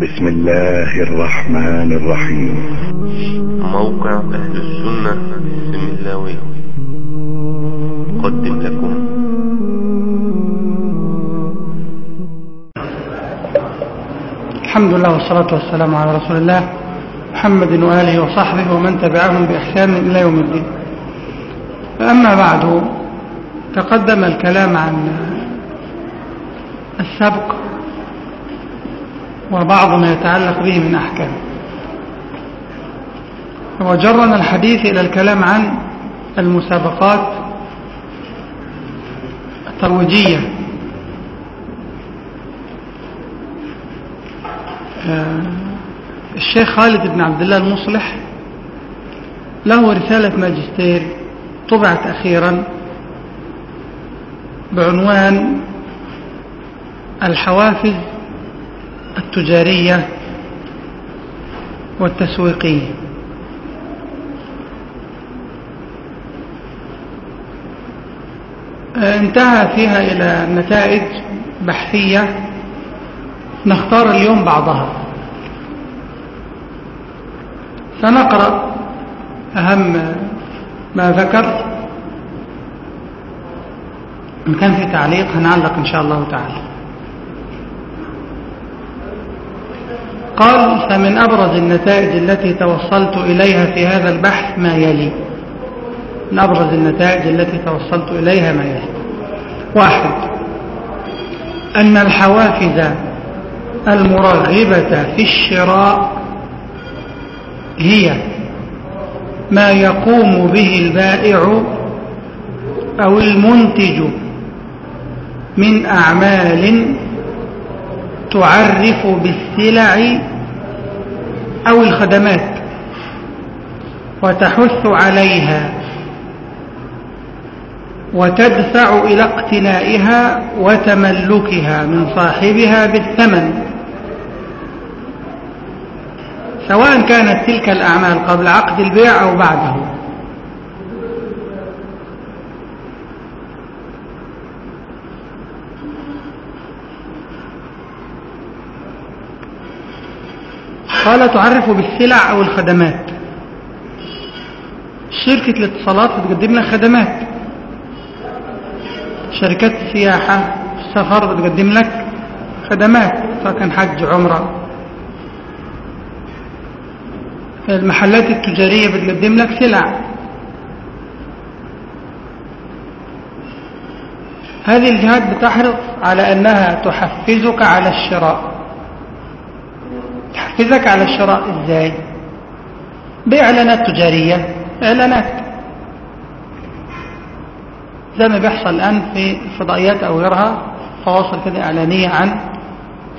بسم الله الرحمن الرحيم. موقع أهل السنة السملاوي قدم لكم. الحمد لله والصلاة والسلام على رسول الله محمد وآله وصحبه ومن تبعهم بإحسان إلى يوم الدين. أما بعد تقدم الكلام عن السبق وبعض ما يتعلق به من أحكام. وجرنا الحديث إلى الكلام عن المسابقات الترويجية. الشيخ خالد بن عبد الله المصلح له رسالة ماجستير طبعت أخيرا بعنوان الحوافز التجارية والتسويقية. انتهى فيها إلى نتائج بحثية نختار اليوم بعضها. سنقرأ أهم ما ذكر. إن كان في تعليق هنعلق إن شاء الله تعالى. قال فمن أبرز النتائج التي توصلت إليها في هذا البحث ما يلي. من أبرز النتائج التي توصلت إليها ما يلي. واحد أن الحوافز المرغبة في الشراء هي ما يقوم به البائع أو المنتج من أعمال تعرف بالسلع أو الخدمات وتحث عليها وتدفع إلى اقتنائها وتملكها من صاحبها بالثمن. سواء كانت تلك الأعمال قبل عقد البيع أو بعده. قال تعرف بالسلع أو الخدمات. شركة الاتصالات بتقدم لك خدمات. شركات السياحة السفر بتقدم لك خدمات. سواء كان حج عمرة. المحلات التجارية بتقدم لك سلع. هذه الجهات بتحرص على أنها تحفزك على الشراء. تحفزك على الشراء إزاي؟ بإعلانات تجارية إعلانات. زي ما بيحصل الآن في الفضائيات أو غيرها فواصل كده إعلانية عن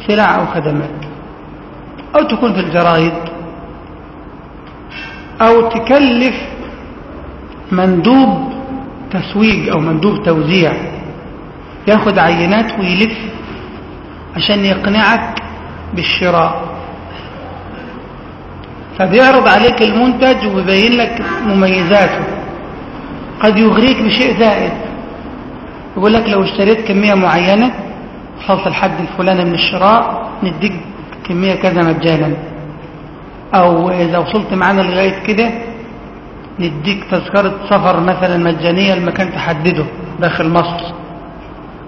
سلع أو خدمات. أو تكون في الجرائد أو تكلف مندوب تسويق أو مندوب توزيع. ياخد عينات ويلف عشان يقنعك بالشراء. فبيعرض عليك المنتج ويبين لك مميزاته. قد يغريك بشيء زائد. يقول لك لو اشتريت كمية معينة وصلت الحد الفلاني من الشراء نديك كمية كذا مجانا. أو إذا وصلت معانا لغاية كده نديك تذكرة سفر مثلا مجانية لمكان تحدده داخل مصر.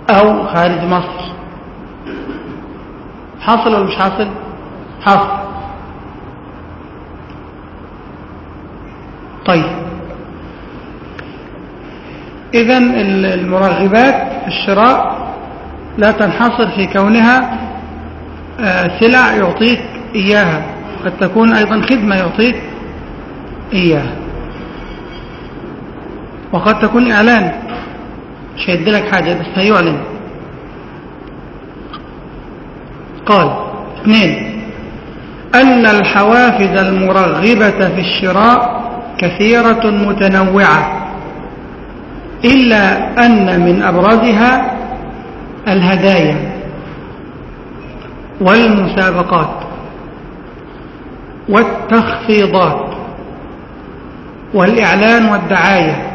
أو خارج مصر. حاصل ولا مش حاصل؟ حاصل. طيب. اذا المرغبات في الشراء لا تنحصر في كونها سلع يعطيك إياها قد تكون أيضا خدمة يعطيك إياها. وقد تكون إعلان مش هيدلك حاجة بس هيعلن. قال اثنين أن الحوافز المرغبة في الشراء كثيرة متنوعة إلا أن من أبرزها الهدايا والمسابقات والتخفيضات والإعلان والدعاية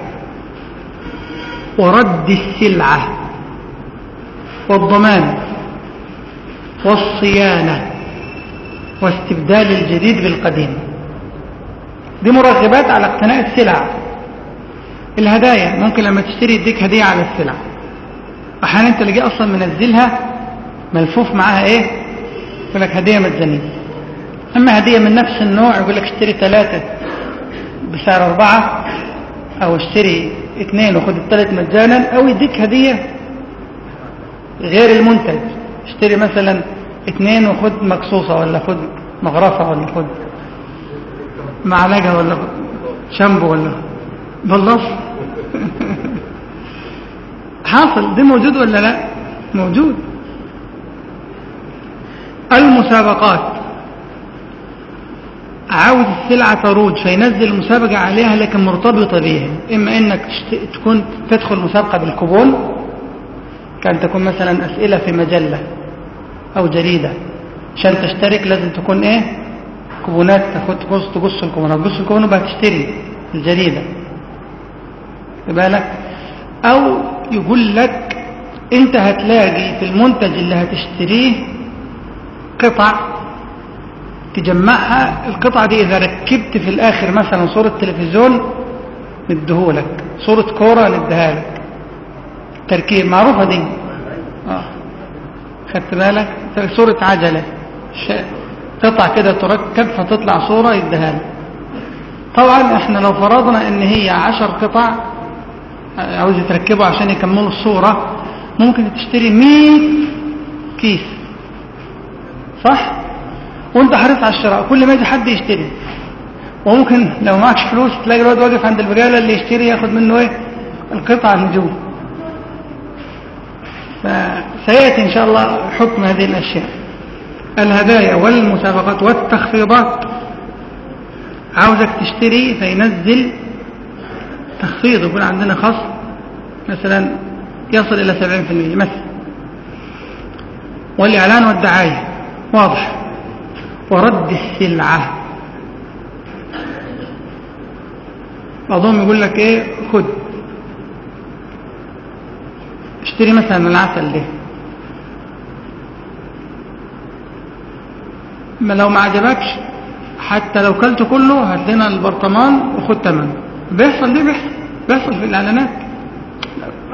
ورد السلعة والضمان والصيانة واستبدال الجديد بالقديم. دي مرغبات على اقتناء السلع. الهدايا ممكن لما تشتري يديك هدية على السلع. أحيانا أنت اللي أصلا منزلها ملفوف معاها إيه؟ يقول لك هدية مجانية أما هدية من نفس النوع يقول لك اشتري ثلاثة بسعر أربعة أو اشتري اثنين وخد الثالث مجانا أو يديك هدية غير المنتج. اشتري مثلا اثنين وخد مقصوصة ولا خد مغرفة ولا خد معلقة ولا شامبو ولا بلص حاصل. ده موجود ولا لا؟ موجود. المسابقات. عاوز السلعة تروج فينزل المسابقة عليها لكن مرتبطة بيها. إما إنك تكون تدخل مسابقة بالكوبون كان تكون مثلا أسئلة في مجلة أو جريدة. عشان تشترك لازم تكون إيه؟ كوبونات تاخد تقص تقص الكوبونات. تقص الكوبون وبقى تشتري الجريدة. بالك؟ أو يقول لك أنت هتلاقي في المنتج اللي هتشتريه قطع تجمعها. القطعة دي إذا ركبت في الآخر مثلا صورة تلفزيون ندهولك صورة كورة نديها لك. تركيب معروفة دي. آه. خدت بالك؟ صورة عجلة. قطع كده تركب فتطلع صورة يديها طبعا إحنا لو فرضنا إن هي عشر قطع عاوز تركبه عشان يكملوا الصورة ممكن تشتري 100 كيس. صح؟ وأنت حريص على الشراء كل ما يجي حد يشتري. وممكن لو معكش فلوس تلاقي الواد واقف عند البقالة اللي يشتري ياخد منه إيه؟ القطعة النجوم. فسيأتي إن شاء الله حكم هذه الأشياء. الهدايا والمسابقات والتخفيضات. عاوزك تشتري فينزل تخفيض يكون عندنا خصم مثلا يصل إلى 70% مثلا. والإعلان والدعاية واضح. ورد السلعة. بعضهم يقول لك إيه؟ خد. اشتري مثلا العسل ده. ما لو ما عجبكش حتى لو كلت كله هات لنا البرطمان وخد ثمنه بيحصل ليه؟ بيحصل بيحصل في الإعلانات.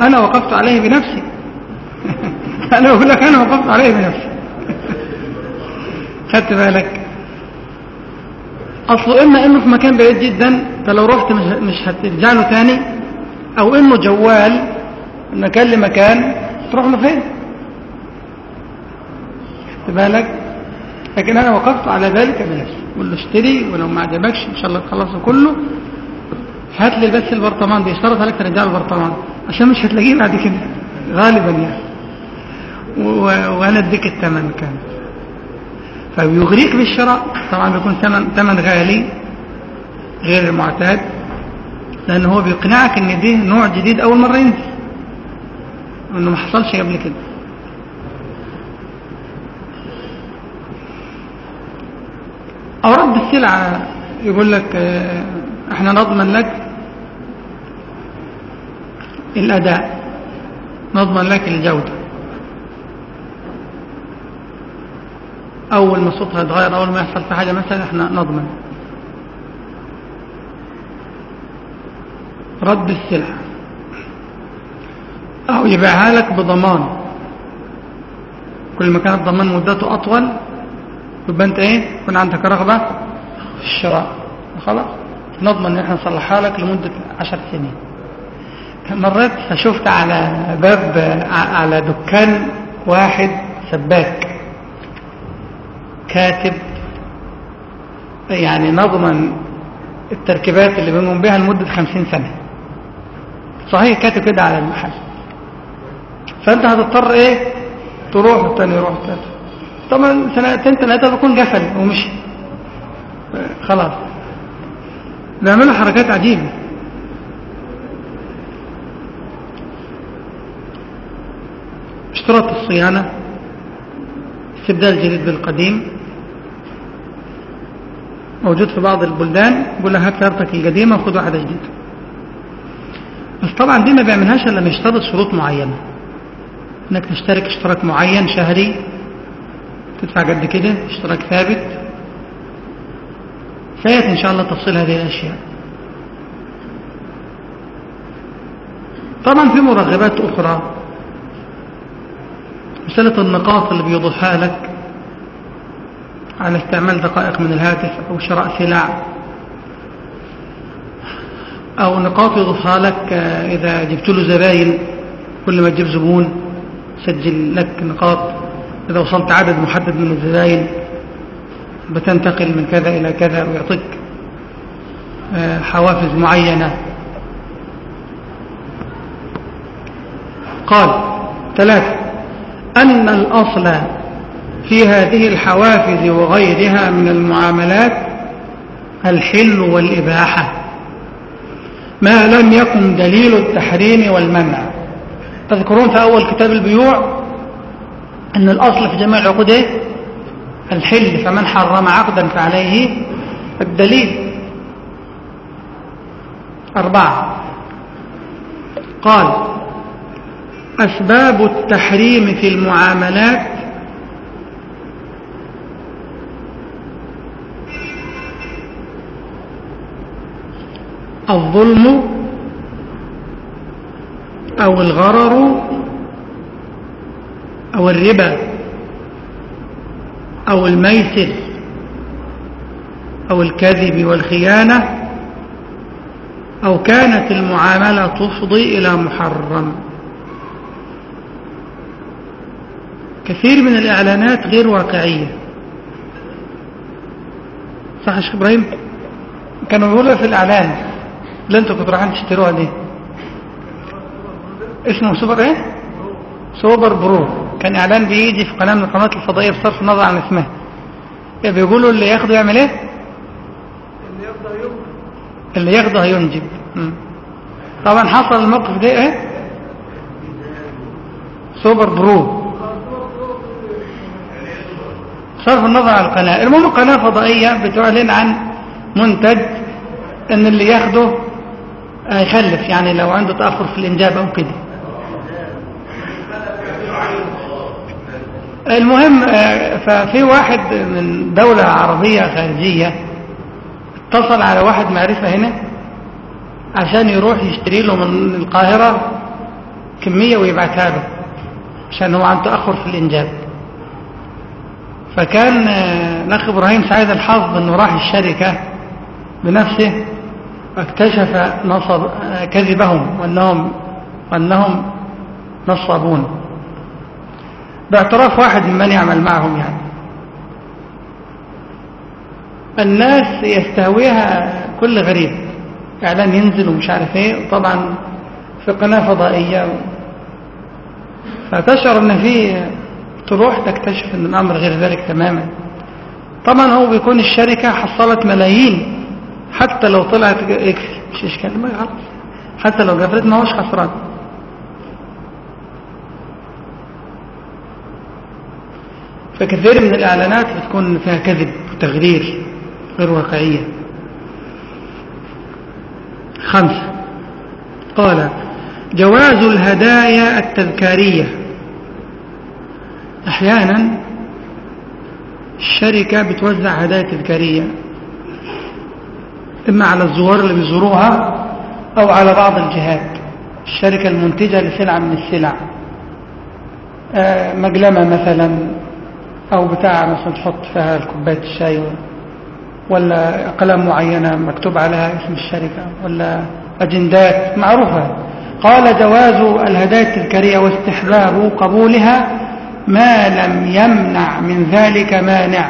أنا وقفت عليه بنفسي. أنا بقول لك أنا وقفت عليه بنفسي. خدت بالك؟ اصله إما إنه في مكان بعيد جدا فلو رحت مش, مش هترجع له تاني. أو إنه جوال مكان لمكان تروح له فين؟ خدت بالك؟ لكن أنا وقفت على ذلك بنفسي. قول له اشتري ولو ما عجبكش إن شاء الله تخلصه كله. هات لي بس البرطمان دي اشترط عليك ترجع البرطمان عشان مش هتلاقيه بعد كده. غالبا يعني. وأنا أديك الثمن كان. فبيغريك بالشراء. طبعا بيكون ثمن ثمن غالي غير المعتاد. لأن هو بيقنعك إن دي نوع جديد أول مرة ينزل. إنه ما حصلش قبل كده. أو رد السلعه يقول لك إحنا نضمن لك الأداء نضمن لك الجودة. أول ما صوتها يتغير أول ما يحصل في حاجة مثلا إحنا نضمن. رد السلعه أو يبيعها لك بضمان. كل ما كانت ضمان مدته أطول يبقى انت إيه؟ يكون عندك رغبة؟ في الشراء. خلاص. نضمن إن إحنا نصلحها لك لمدة عشر سنين. مرات فشفت على باب على دكان واحد سباك. كاتب يعني نضمن التركيبات اللي بنقوم بها لمدة خمسين سنة. صحيح كاتب كده على المحل. فأنت هتضطر إيه؟ تروح والتاني يروح التاني طبعا سنتين ثلاثة بكون قفل ومشي. خلاص. بيعملوا حركات عجيبة. اشتراط الصيانة استبدال جديد بالقديم. موجود في بعض البلدان يقول لك هات سيارتك القديمة وخد واحدة جديدة. بس طبعا دي ما بيعملهاش إلا لما يشترط شروط معينة. إنك تشترك اشتراك معين شهري تدفع قد كده اشتراك ثابت. سيأتي إن شاء الله تفصيل هذه الأشياء. طبعا في مرغبات أخرى. مسألة النقاط اللي بيوضحها لك على استعمال دقائق من الهاتف أو شراء سلع. أو نقاط يضيفها لك إذا جبت له زباين كل ما تجيب زبون سجل لك نقاط. إذا وصلت عدد محدد من الزباين بتنتقل من كذا إلى كذا ويعطيك حوافز معينة. قال ثلاثة أن الأصل في هذه الحوافز وغيرها من المعاملات الحل والإباحة. ما لم يكن دليل التحريم والمنع. تذكرون في أول كتاب البيوع؟ أن الأصل في جميع العقود إيه؟ الحل فمن حرم عقدا فعليه الدليل. أربعة. قال أسباب التحريم في المعاملات. الظلم أو الغرر أو الربا أو الميسر أو الكذب والخيانة أو كانت المعاملة تفضي إلى محرم. كثير من الإعلانات غير واقعية. صح يا شيخ إبراهيم؟ كانوا يقولوا في الإعلان اللي أنتوا كنتوا رايحين تشتروها دي اسمه سوبر إيه؟ سوبر برو. كان إعلان بيجي في قناة من القنوات الفضائية بصرف النظر عن اسمها. بيقولوا اللي ياخده يعمل إيه؟ اللي ياخده هينجب طبعا حصل الموقف ده إيه؟ سوبر برو. صرف النظر عن القناة. المهم قناة فضائية بتعلن عن منتج إن اللي ياخده هيخلف يعني لو عنده تأخر في الإنجاب أو كده. المهم ففي واحد من دولة عربية خارجية اتصل على واحد معرفة هنا عشان يروح يشتري له من القاهرة كمية ويبعتها له عشان هو عنده تأخر في الإنجاب فكان الأخ إبراهيم سعيد الحظ أنه راح الشركة بنفسه واكتشف نصب كذبهم وأنهم, وأنهم نصابون باعتراف واحد ممن يعمل معهم يعني. الناس يستهويها كل غريب. إعلان ينزل ومش عارف إيه وطبعا في قناة فضائية. فتشعر إن في تروح تكتشف إن الأمر غير ذلك تماما. طبعا هو بيكون الشركة حصلت ملايين. حتى لو طلعت إكس مش إشكال ما خلاص حتى لو جفرت ما هوش خسران. فكثير من الإعلانات بتكون فيها كذب وتغرير غير واقعية. خمسه قال جواز الهدايا التذكارية. أحيانا الشركة بتوزع هدايا تذكارية إما على الزوار اللي بيزوروها أو على بعض الجهات. الشركة المنتجة لسلعة من السلع. مجلمة مثلا. أو بتاع مثلا تحط فيها كوباية الشاي ولا أقلام معينة مكتوب عليها اسم الشركة ولا أجندات معروفة. قال جواز الهدايا التذكارية واستحباب قبولها ما لم يمنع من ذلك مانع.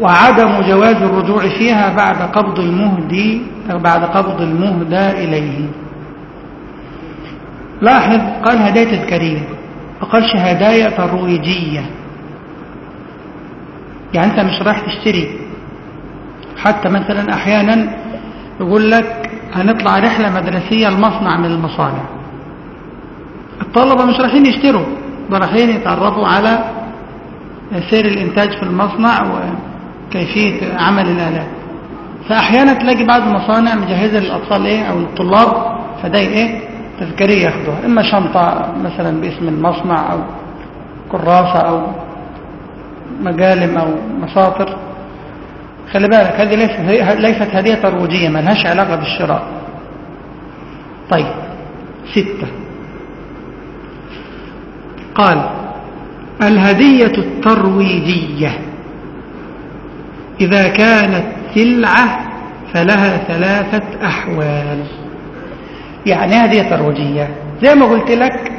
وعدم جواز الرجوع فيها بعد قبض المهدي بعد قبض المهدى إليه. لاحظ قال هدايا تذكارية ما قالش هدايا ترويجية يعني أنت مش رايح تشتري. حتى مثلا أحيانا يقول لك هنطلع رحلة مدرسية لمصنع من المصانع. الطلبة مش رايحين يشتروا رايحين يتعرفوا على سير الإنتاج في المصنع وكيفية عمل الآلات. فأحيانا تلاقي بعض المصانع مجهزة للأطفال إيه؟ أو للطلاب. فداي إيه؟ تذكارية ياخدوها إما شنطة مثلا باسم المصنع أو كراسة أو مجالم أو مساطر. خلي بالك هذه ليست ليست هدية ترويجية ما لهاش علاقة بالشراء. طيب ستة. قال الهدية الترويجية. إذا كانت سلعة فلها ثلاثة أحوال. يعني هدية ترويجية. زي ما قلت لك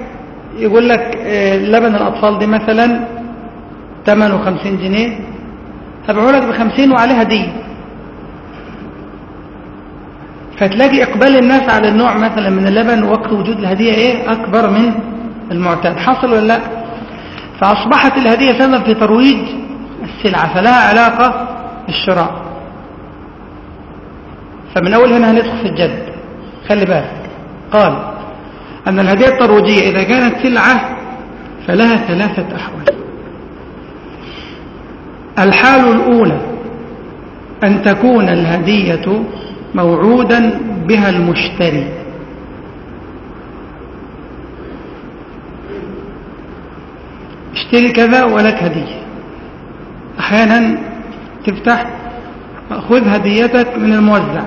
يقول لك آه، لبن الأطفال دي مثلا ثمنه خمسين جنيه. تبعوا لك بخمسين وعليه هدية فتلاقي إقبال الناس على النوع مثلا من اللبن وقت وجود الهدية إيه؟ أكبر من المعتاد. حصل ولا لا؟ فأصبحت الهدية سبب في ترويج السلعة فلها علاقة بالشراء. فمن أول هنا هندخل في الجد. خلي بالك. قال أن الهدية الترويجية إذا كانت سلعة فلها ثلاثة أحوال. الحال الأولى أن تكون الهدية موعودا بها المشتري. اشتري كذا ولك هدية. أحيانا تفتح خذ هديتك من الموزع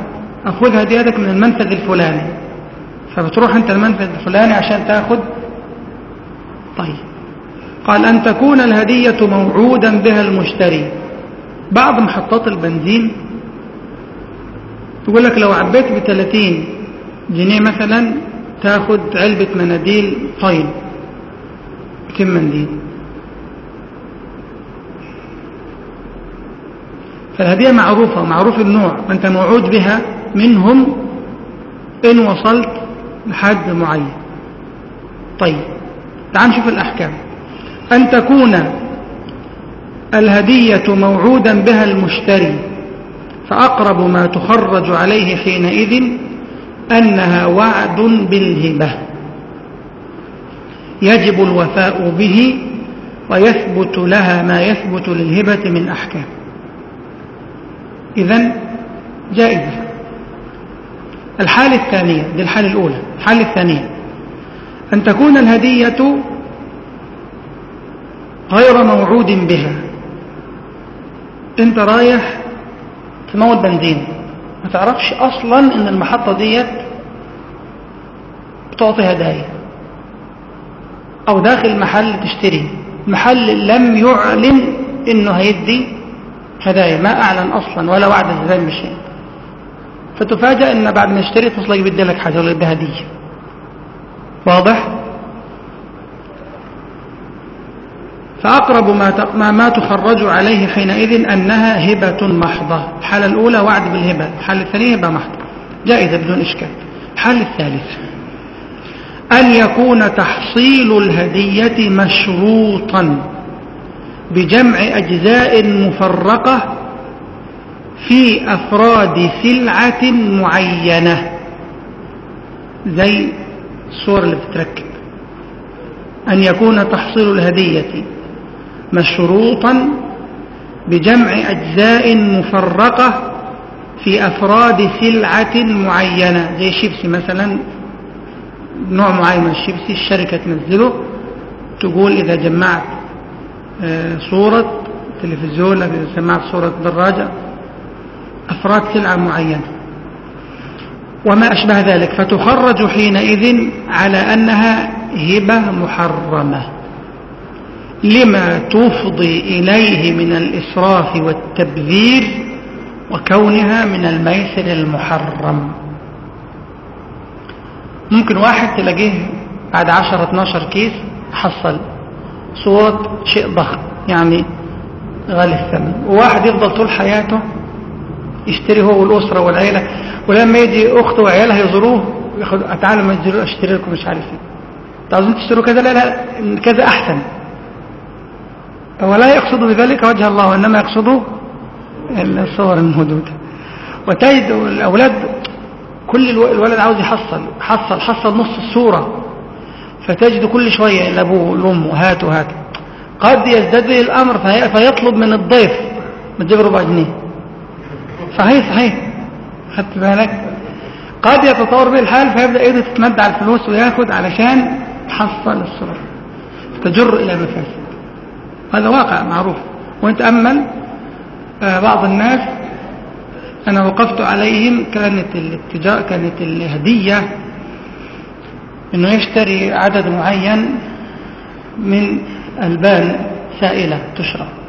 أو خذ هديتك من المنفذ الفلاني. فبتروح أنت المنفذ الفلاني عشان تأخذ طيب. قال أن تكون الهدية موعودا بها المشتري. بعض محطات البنزين تقول لك لو عبيت ب 30 جنيه مثلا تاخد علبة مناديل طين كم منديل فالهدية معروفة ومعروف النوع. وانت موعود بها منهم إن وصلت لحد معين. طيب تعال نشوف الأحكام. أن تكون الهدية موعودا بها المشتري فأقرب ما تخرج عليه حينئذ أنها وعد بالهبة. يجب الوفاء به ويثبت لها ما يثبت للهبة من أحكام. إذن جائزة. الحالة الثانية دي الحالة الأولى الحالة الثانية. أن تكون الهدية غير موعود بها. أنت رايح تموت بنزين. ما تعرفش أصلا إن المحطة ديت بتعطي هدايا. أو داخل محل تشتري. محل لم يعلن إنه هيدي هدايا. ما أعلن أصلا ولا وعد الزبائن بشيء فتفاجأ إن بعد ما اشتري تصلك بدي لك حاجة ولا هدية. واضح؟ فأقرب ما ما تخرج عليه حينئذ أنها هبة محضة. الحالة الأولى وعد بالهبة الحالة الثانية هبة محضة. جائزة بدون إشكال. الحالة الثالثة أن يكون تحصيل الهدية مشروطا بجمع أجزاء مفرقة في أفراد سلعة معينة. زي الصور اللي بتتركب. أن يكون تحصيل الهدية مشروطا بجمع أجزاء مفرقة في أفراد سلعة معينة. زي شيبسي مثلا نوع معين من الشيبسي الشركة تنزله تقول إذا جمعت آه، صورة تلفزيون إذا جمعت صورة دراجة أفراد سلعة معينة. وما أشبه ذلك فتخرج حينئذ على أنها هبة محرمة. لما تفضي إليه من الإسراف والتبذير وكونها من الميسر المحرم. ممكن واحد تلاقيه بعد 10 12 كيس حصل صورة شيء ضخم يعني غالي الثمن وواحد يفضل طول حياته يشتري هو والأسرة والعيلة ولما يجي أخته وعيالها يزوروه ياخد تعالوا ما أشتري لكم مش عارف إيه. عاوزين تشتروا كذا؟ لا لا كذا أحسن. ولا يقصد بذلك وجه الله وإنما يقصد الصور المهدودة وتجد الأولاد كل الولد عاوز يحصل حصل حصل نص الصورة. فتجد كل شوية لأبوه لأمه هات وهات قد يزداد به الأمر فيطلب من الضيف تجيب ربع جنيه صحيح صحيح. خدت بالك؟ قد يتطور به الحال فيبدأ ايده تتمد على الفلوس وياخد علشان تحصل الصورة. تجر إلى مفاسد. هذا واقع معروف. وانت أمل آه، بعض الناس أنا وقفت عليهم كانت الاتجاه كانت الهدية أنه يشتري عدد معين من ألبان سائلة تشرب.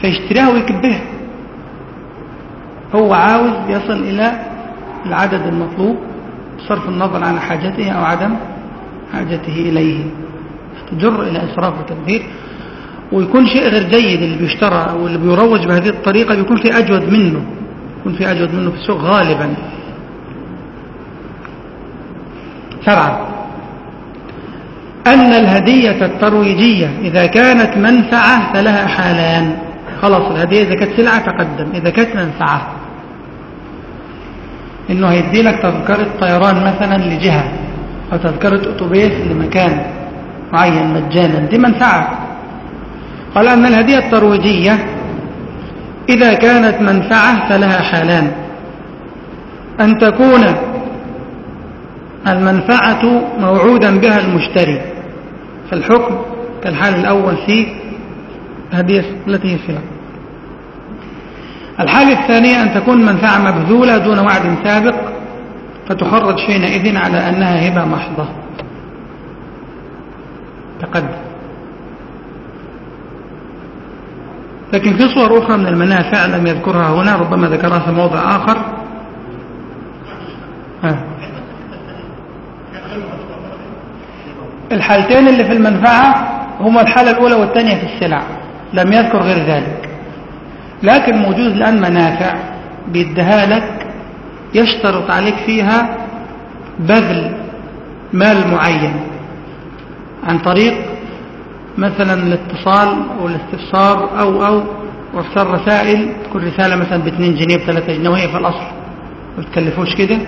فيشتريها ويكبها هو عاوز يصل إلى العدد المطلوب بصرف النظر عن حاجته أو عدم حاجته إليه. تجر إلى إسراف وتبذير ويكون شيء غير جيد اللي بيشترى أو اللي بيروج بهذه الطريقة بيكون في أجود منه. يكون في أجود منه في السوق غالبا. سبعة أن الهدية الترويجية إذا كانت منفعة فلها حالان. خلاص الهدية إذا كانت سلعة تقدم إذا كانت منفعة. إنه هيدي لك تذكرة طيران مثلا لجهة أو تذكرة أتوبيس لمكان معين مجانا دي منفعة. قال أن الهدية الترويجية إذا كانت منفعة فلها حالان. أن تكون المنفعة موعودا بها المشتري فالحكم كالحال الأول في هدية التي هي سلع الحالة الثانية أن تكون منفعة مبذولة دون وعد سابق فتخرج حينئذ على أنها هبة محضة. تقدم. لكن في صور أخرى من المنافع لم يذكرها هنا ربما ذكرها في موضع آخر. ها. الحالتين اللي في المنفعة هما الحالة الأولى والثانية في السلع. لم يذكر غير ذلك. لكن موجود الآن منافع بيديها لك يشترط عليك فيها بذل مال معين عن طريق مثلا الاتصال أو الاستفسار أو أو وارسال رسائل تكون رسالة مثلا ب 2 جنيه ب 3 جنيه وهي في الأصل ما بتكلفوش كده.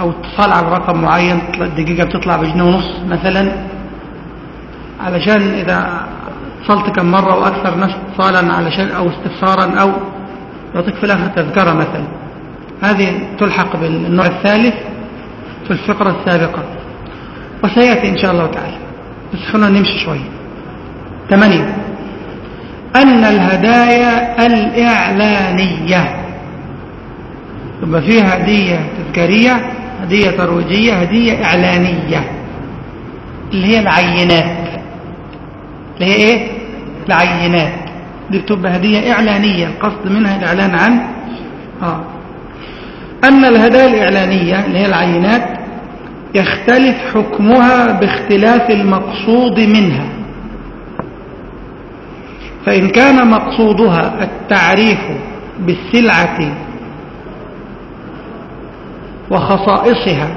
أو اتصال على رقم معين الدقيقه بتطلع بجنيه ونص مثلا. علشان إذا اتصلت كم مرة وأكثر ناس اتصالا علشان أو استفسارا أو يعطيك في الآخر تذكرة مثلا. هذه تلحق بالنوع الثالث في الفقرة السابقة. وسيأتي إن شاء الله تعالى. بس خلونا نمشي شوية ثمانية. أن الهدايا الإعلانية. يبقى فيها هدية تذكارية هدية ترويجية هدية إعلانية. اللي هي العينات. اللي هي إيه؟ العينات دي بتبقى هدية إعلانية القصد منها الإعلان عن آه. أن الهدايا الإعلانية اللي هي العينات يختلف حكمها باختلاف المقصود منها فإن كان مقصودها التعريف بالسلعة وخصائصها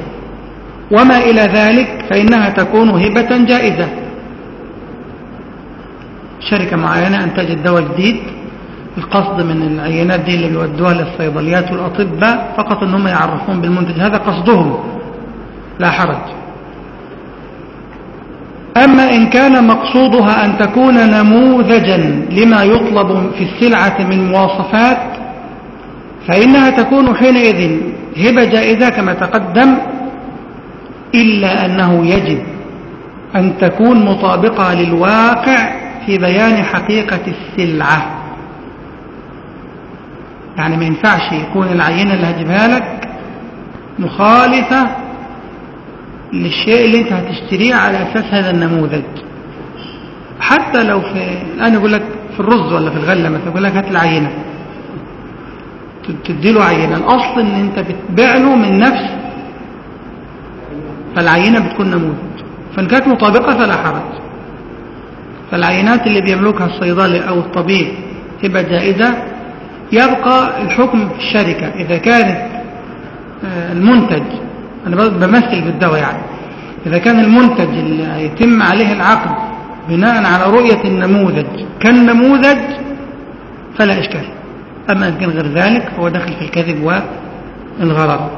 وما إلى ذلك فإنها تكون هبة جائزة شركة معينة أنتجت دواء جديد. القصد من العينات دي اللي بيودوها للصيدليات والأطباء فقط أنهم يعرفون بالمنتج. هذا قصدهم. لا حرج. أما إن كان مقصودها أن تكون نموذجا لما يطلب في السلعة من مواصفات فإنها تكون حينئذ هبة جائزة كما تقدم إلا أنه يجب أن تكون مطابقة للواقع في بيان حقيقة السلعة. يعني ما ينفعش يكون العينة اللي هجيبها لك مخالفة للشيء اللي انت هتشتريه على أساس هذا النموذج. حتى لو في الان يقول لك في الرز ولا في الغلة مثلا يقول لك هات العينة. تدي له عينة. الأصل إن أنت بتبيع له من نفس فالعينة بتكون نموذج. فإن كانت مطابقة فلا حرج. فالعينات اللي بيملكها الصيدلي أو الطبيب تبقى جائزة يبقى الحكم في الشركة. إذا كانت المنتج أنا بمثل بالدواء يعني. إذا كان المنتج اللي هيتم عليه العقد بناء على رؤية النموذج كالنموذج فلا إشكال. أما إن كان غير ذلك فهو داخل في الكذب والغرر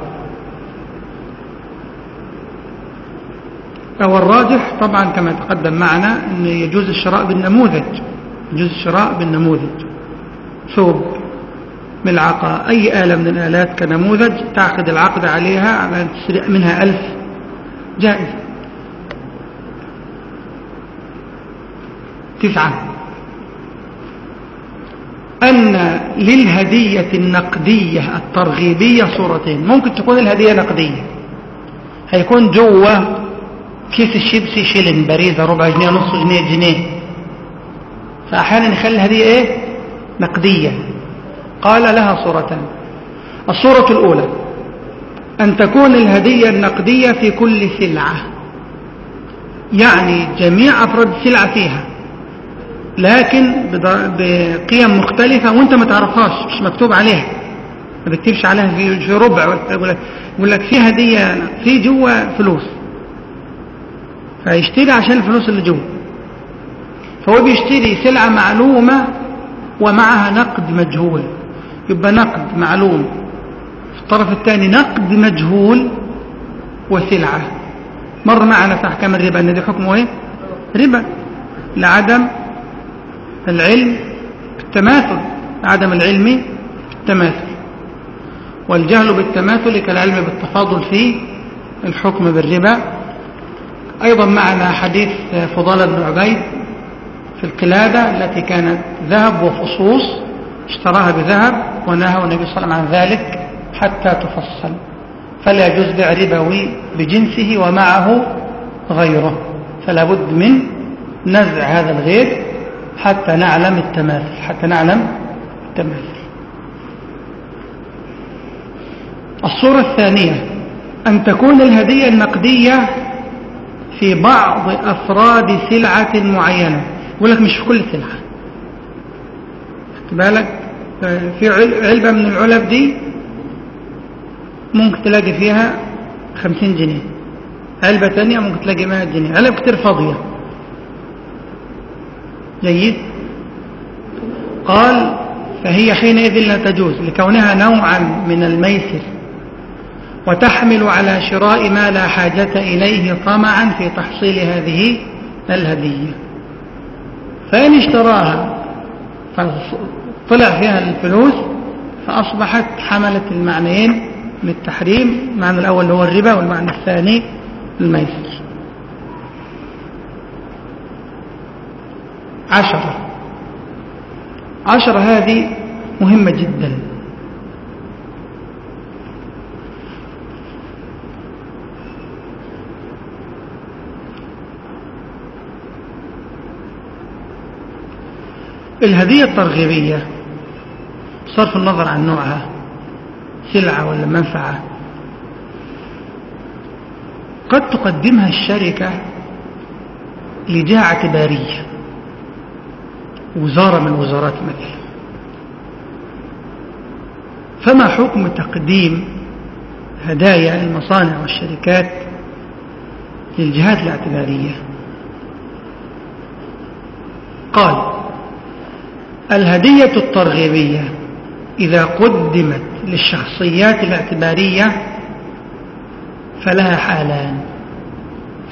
فهو الراجح طبعا كما تقدم معنا أن يجوز الشراء بالنموذج يجوز الشراء بالنموذج. ثوب ملعقة أي آلة من الآلات كنموذج تعقد العقد عليها على أن تسرق منها ألف جائزة. تسعة. أن للهدية النقدية الترغيبية صورتين. ممكن تكون الهدية نقدية هيكون جوة كيس الشيبسي شيلن بريدة ربع جنيه نص جنيه جنيه. فأحيانا يخلي الهدية إيه؟ نقدية. قال لها صورتان الصورة الأولى. أن تكون الهدية النقدية في كل سلعة. يعني جميع أفراد السلعة فيها. لكن بقيم مختلفة وأنت ما تعرفهاش مش مكتوب عليها. ما بيكتبش عليها في ربع لك يقول لك في هدية في جوة فلوس. فيشتري عشان الفلوس اللي جوه. فهو بيشتري سلعة معلومة ومعها نقد مجهول. يبقى نقد معلوم. في الطرف الثاني نقد مجهول وسلعة. مر معنا في أحكام الربا. أن دي حكمه إيه؟ ربا. لعدم العلم بالتماثل عدم العلم بالتماثل والجهل بالتماثل كالعلم بالتفاضل في الحكم بالربا. أيضا معنا حديث فضالة بن عبيد في القلادة التي كانت ذهب وفصوص اشتراها بذهب ونهى النبي صلى الله عليه وسلم عن ذلك حتى تفصل. فلا يجوز بيع ربوي بجنسه ومعه غيره. فلا بد من نزع هذا الغير حتى نعلم التماثل حتى نعلم التماثل الصورة الثانية أن تكون الهدية النقدية في بعض أفراد سلعة معينة. يقول لك مش في كل سلعة. بالك؟ في علبة من العلب دي ممكن تلاقي فيها خمسين جنيه. علبة تانية ممكن تلاقي مائة جنيه. علب كتير فاضية. جيد؟ قال فهي حينئذ لا تجوز. لكونها نوعا من الميسر. وتحمل على شراء ما لا حاجة إليه طمعا في تحصيل هذه الهدية. فإن اشتراها فطلع فيها الفلوس فأصبحت حملت المعنيين للتحريم المعنى الأول هو الربا والمعنى الثاني الميسر. عشرة. عشرة هذه مهمة جدا. الهدية الترغيبية صرف النظر عن نوعها سلعة ولا منفعة. قد تقدمها الشركة لجهة اعتبارية وزارة من وزارات مثلا فما حكم تقديم هدايا المصانع والشركات للجهات الاعتبارية؟ قال الهدية الترغيبية إذا قدمت للشخصيات الاعتبارية فلها حالان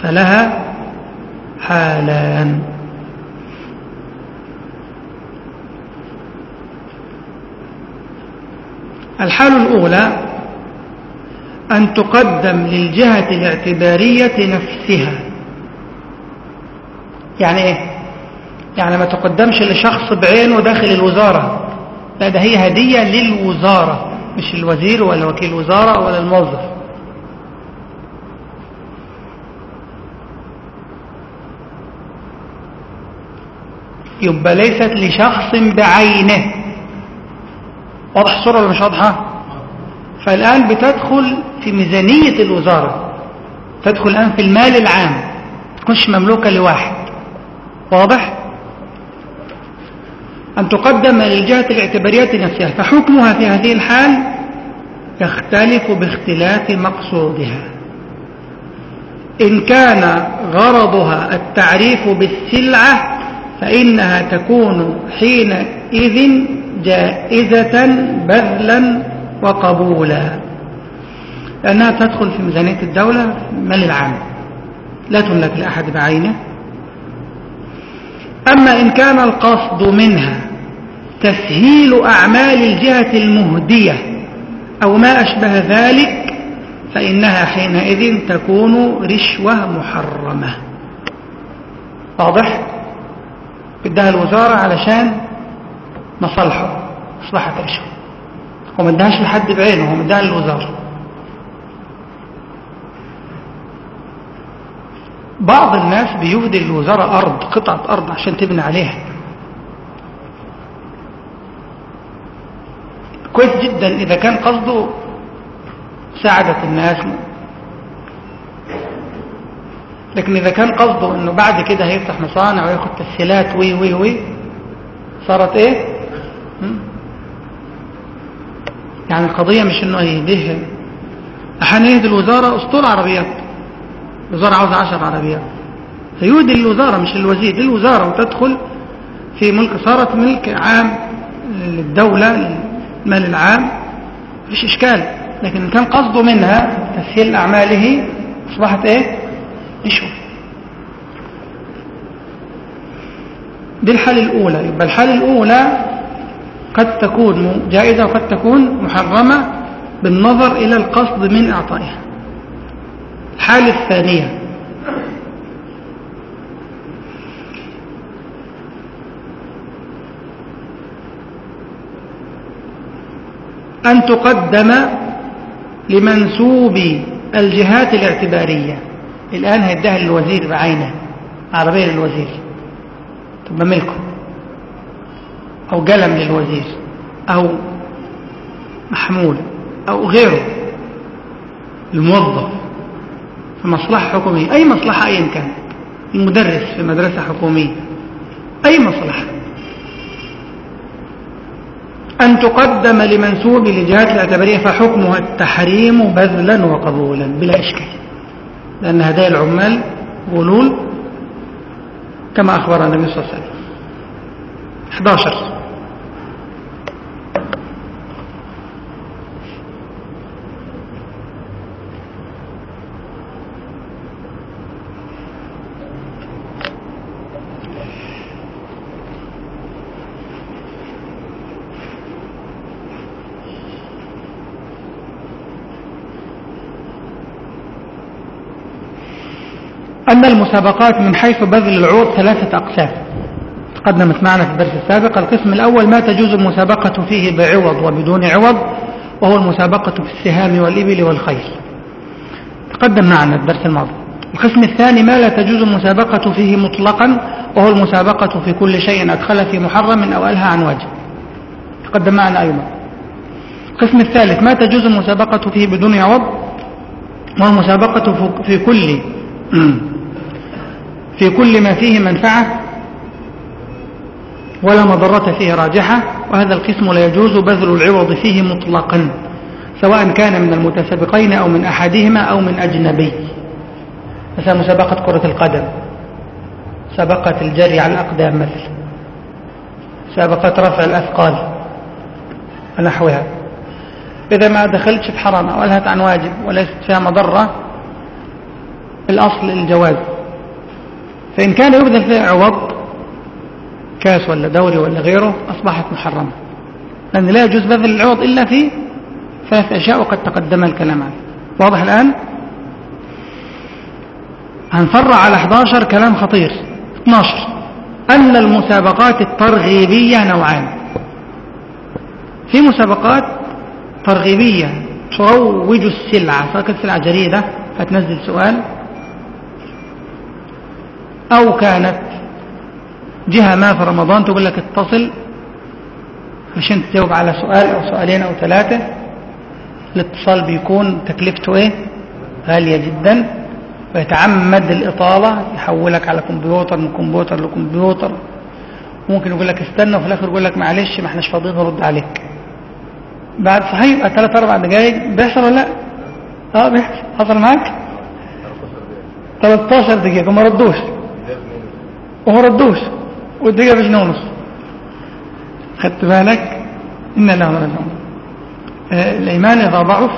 فلها حالان الحالة الأولى أن تقدم للجهة الاعتبارية نفسها يعني إيه؟ يعني ما تقدمش لشخص بعينه داخل الوزارة. لا ده هي هدية للوزارة مش الوزير ولا وكيل الوزارة ولا الموظف. يبقى ليست لشخص بعينه. واضح الصورة ولا مش واضحة؟ فالآن بتدخل في ميزانية الوزارة. تدخل الآن في المال العام. تكونش مملوكة لواحد. واضح؟ أن تقدم للجهة الاعتبارية نفسها فحكمها في هذه الحال يختلف باختلاف مقصودها. إن كان غرضها التعريف بالسلعة فإنها تكون حينئذ جائزة بذلا وقبولا. لأنها تدخل في ميزانية الدولة مال العام لا تملك لأحد بعينه. أما إن كان القصد منها تسهيل أعمال الجهة المهدية أو ما أشبه ذلك فإنها حينئذ تكون رشوة محرمة. واضح؟ بدها الوزارة علشان مصالحه. أصبحت رشوة. هو ما اداهاش لحد بعينه هو مداها للوزارة. بعض الناس بيهدي الوزارة أرض قطعة أرض عشان تبني عليها. كويس جدا إذا كان قصده مساعدة الناس. لكن إذا كان قصده أنه بعد كده هيفتح مصانع وياخد تسهيلات وي وي وي صارت إيه؟ يعني القضية مش أنه يهديه أحيانا يهدي الوزارة أسطول عربيات. الوزارة عاوزة عشر عربيات. فيهدي الوزارة مش الوزير الوزارة وتدخل في ملك صارت ملك عام للدولة المال العام. مفيش إشكال لكن كان قصده منها تسهيل أعماله أصبحت إيه؟ نشوف دي الحالة الأولى. يبقى الحالة الأولى قد تكون جائزة وقد تكون محرمة بالنظر إلى القصد من إعطائها. الحالة الثانية. أن تقدم لمنسوب الجهات الاعتبارية. الآن هيديها للوزير بعينه عربية للوزير. تبقى ملكه؟ أو قلم للوزير أو محمول أو غيره. الموظف. مصلحة حكومية. أي مصلحة أيا كان. المدرس في مدرسة حكومية. أي مصلحة. أن تقدم لمنسوب لجهات الاعتبارية فحكمها التحريم بذلا وقبولا بلا إشكال. لأن هدايا العمال غلول كما أخبر النبي صلى الله عليه وسلم. 11 أن المسابقات من حيث بذل العروض ثلاثة أقسام. تقدمت معنا في الدرس السابق. القسم الأول ما تجوز المسابقة فيه بعوض وبدون عوض وهو المسابقة في السهام والإبل والخيل. تقدم معنا الدرس الماضي. القسم الثاني ما لا تجوز المسابقة فيه مطلقا وهو المسابقة في كل شيء أدخل في محرم أو ألهى عن وجه تقدم معنا أيضا. القسم الثالث ما تجوز المسابقة فيه بدون عوض وهو المسابقة في كل في كل ما فيه منفعة ولا مضرة فيه راجحة وهذا القسم لا يجوز بذل العوض فيه مطلقا سواء كان من المتسابقين أو من أحدهما أو من أجنبي. مثلا مسابقة كرة القدم. مسابقة الجري على الأقدام مثلا مسابقة رفع الأثقال ونحوها إذا ما دخلتش في حرام أو ألهت عن واجب وليست فيها مضرة الأصل الجواز. فإن كان يبذل فيها عوض كاس ولا دوري ولا غيره أصبحت محرمة. لأن لا يجوز بذل العوض إلا في ثلاث أشياء وقد تقدم الكلام عنه واضح الآن؟ هنفرع على 11 كلام خطير. 12 أن المسابقات الترغيبية نوعان. في مسابقات ترغيبية تروج السلعة. سواء كانت سلعة جريدة هتنزل سؤال. أو كانت جهة ما في رمضان تقول لك اتصل عشان تجاوب على سؤال أو سؤالين أو ثلاثة. الاتصال بيكون تكلفته إيه؟ غالية جدا. ويتعمد الإطالة يحولك على كمبيوتر من كمبيوتر لكمبيوتر. ممكن يقول لك استنى وفي الآخر يقول لك معلش ما إحناش فاضيين نرد عليك. بعد صحيح؟ يبقى ثلاث أربع دقايق. بيحصل ولا لا؟ آه بيحصل. حصل معاك؟ 13 دقيقة. ما ردوش. وما ردوش والدقيقة بجنيه ونص؟ خدت بالك؟ إن له رجعون الإيمان إذا ضعف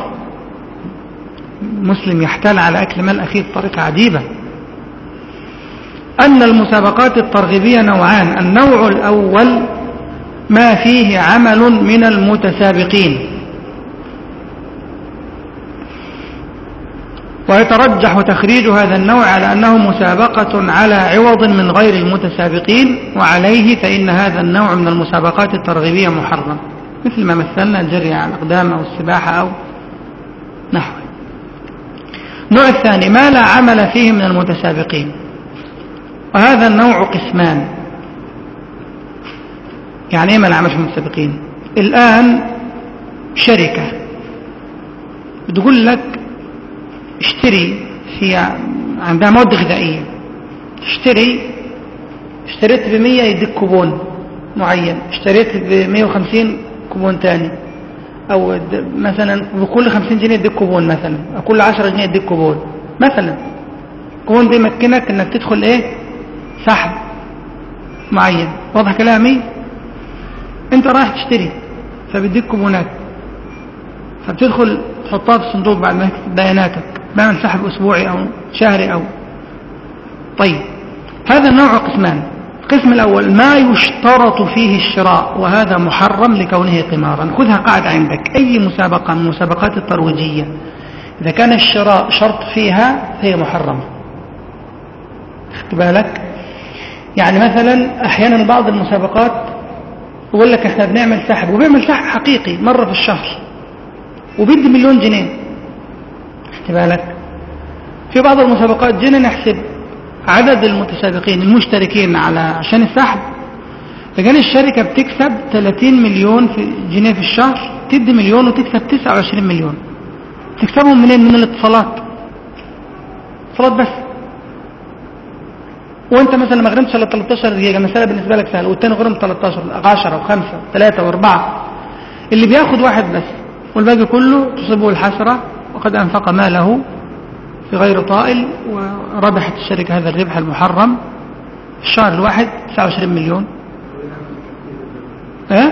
مسلم يحتال على أكل مال أخيه بطريقة عجيبة. أن المسابقات الترغيبية نوعان النوع الأول ما فيه عمل من المتسابقين. ويترجح تخريج هذا النوع على أنه مسابقة على عوض من غير المتسابقين وعليه فإن هذا النوع من المسابقات الترغيبية محرم مثل ما مثلنا الجري على الأقدام أو السباحة أو نحوه النوع الثاني ما لا عمل فيه من المتسابقين. وهذا النوع قسمان. يعني إيه ما لا عمل فيه من المتسابقين؟ الآن شركة بتقول لك اشتري في عندها مواد غذائية. تشتري اشتريت ب 100 يديك كوبون معين. اشتريت ب 150 كوبون تاني. أو مثلا بكل 50 جنيه يديك كوبون مثلا. أو كل 10 جنيه يديك كوبون مثلا. الكوبون ده يمكنك إنك تدخل إيه؟ سحب معين. واضح كلامي؟ أنت رايح تشتري فبيديك كوبونات. فبتدخل تحطها في الصندوق بعد ما تكتب بياناتك بعمل سحب اسبوعي أو شهري أو. طيب هذا النوع قسمان. القسم الأول ما يشترط فيه الشراء وهذا محرم لكونه قمارا. خذها قاعدة عندك. أي مسابقة من المسابقات الترويجية إذا كان الشراء شرط فيها فهي محرمة. خد بالك. يعني مثلا أحيانا بعض المسابقات يقول لك إحنا بنعمل سحب وبيعمل سحب حقيقي مرة في الشهر وبيدي مليون جنيه. خد بالك في بعض المسابقات جينا نحسب عدد المتسابقين المشتركين على عشان السحب. فكان الشركة بتكسب 30 مليون في جنيه في الشهر تدي مليون وتكسب 29 مليون. تكسبهم منين؟ من الاتصالات. اتصالات بس. وانت مثلا ما غرمتش إلا 13 دقيقة مسألة بالنسبة لك سهلة والتاني غرم 13 10 و5 3 و4 اللي بياخد واحد بس والباقي كله تصيبه الحسره وقد أنفق ماله في غير طائل وربحت الشركة هذا الربح المحرم. الشهر الواحد 29 مليون. آه؟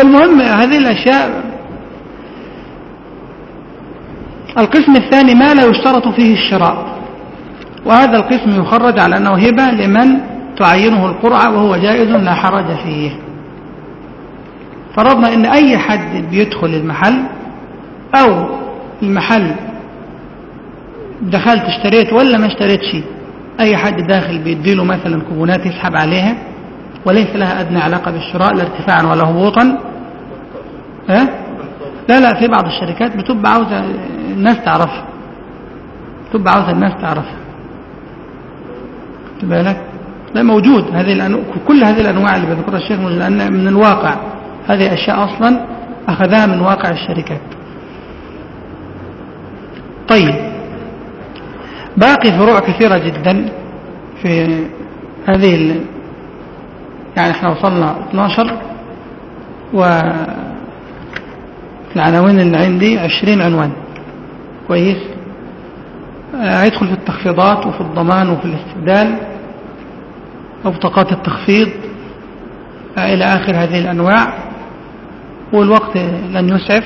المهم هذه الأشياء. القسم الثاني ما لا يشترط فيه الشراء. وهذا القسم يخرج على أنه هبة لمن تعينه القرعة وهو جائز لا حرج فيه. فرضنا أن أي حد بيدخل المحل أو المحل دخلت اشتريت ولا ما اشتريتش أي حد داخل بيديله مثلا كوبونات يسحب عليها وليس لها أدنى علاقة بالشراء لا ارتفاعا ولا هبوطا. ها؟ لا لا في بعض الشركات بتبقى عاوزة الناس تعرفها. بتبقى عاوزة الناس تعرفها. بالك؟ ده موجود. هذه. كل هذه الأنواع اللي بذكرها الشيخ لأن من الواقع. هذه أشياء أصلا أخذها من واقع الشركات. طيب. باقي فروع كثيرة جدا في هذه ال... يعني إحنا وصلنا 12 و العناوين اللي عندي 20 عنوان. كويس؟ هيدخل في التخفيضات وفي الضمان وفي الاستبدال أو بطاقات التخفيض إلى آخر هذه الأنواع. والوقت لن يسعف.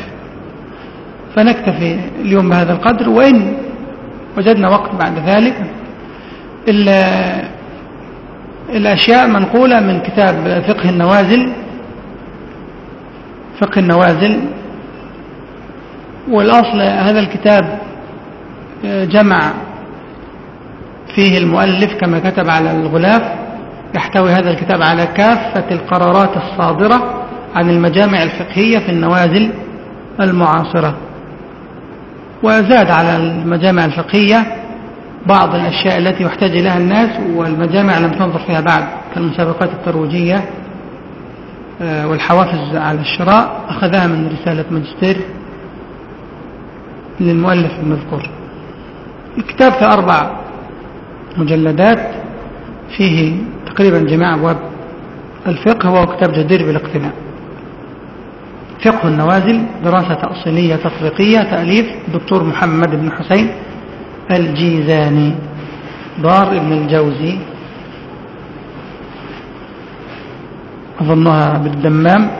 فنكتفي اليوم بهذا القدر وإن وجدنا وقت بعد ذلك الأشياء منقولة من كتاب فقه النوازل فقه النوازل والأصل هذا الكتاب جمع فيه المؤلف كما كتب على الغلاف يحتوي هذا الكتاب على كافة القرارات الصادرة عن المجامع الفقهية في النوازل المعاصرة. وزاد على المجامع الفقهية بعض الأشياء التي يحتاج إليها الناس والمجامع لم تنظر فيها بعد كالمسابقات الترويجية آه، والحوافز على الشراء أخذها من رسالة ماجستير للمؤلف المذكور. الكتاب في أربع مجلدات فيه تقريبا جميع أبواب الفقه وهو كتاب جدير بالاقتناء. فقه النوازل دراسة تأصيلية تطبيقية تأليف دكتور محمد بن حسين الجيزاني دار ابن الجوزي أظنها بالدمام.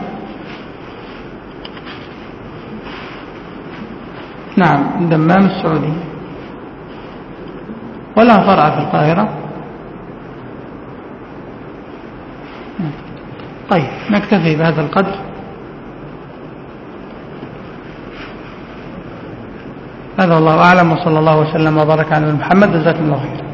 نعم الدمام السعودي. ولها فرع في القاهرة. طيب نكتفي بهذا القدر. هذا الله أعلم وصلى الله وسلم وبارك على محمد جزاكم الله خير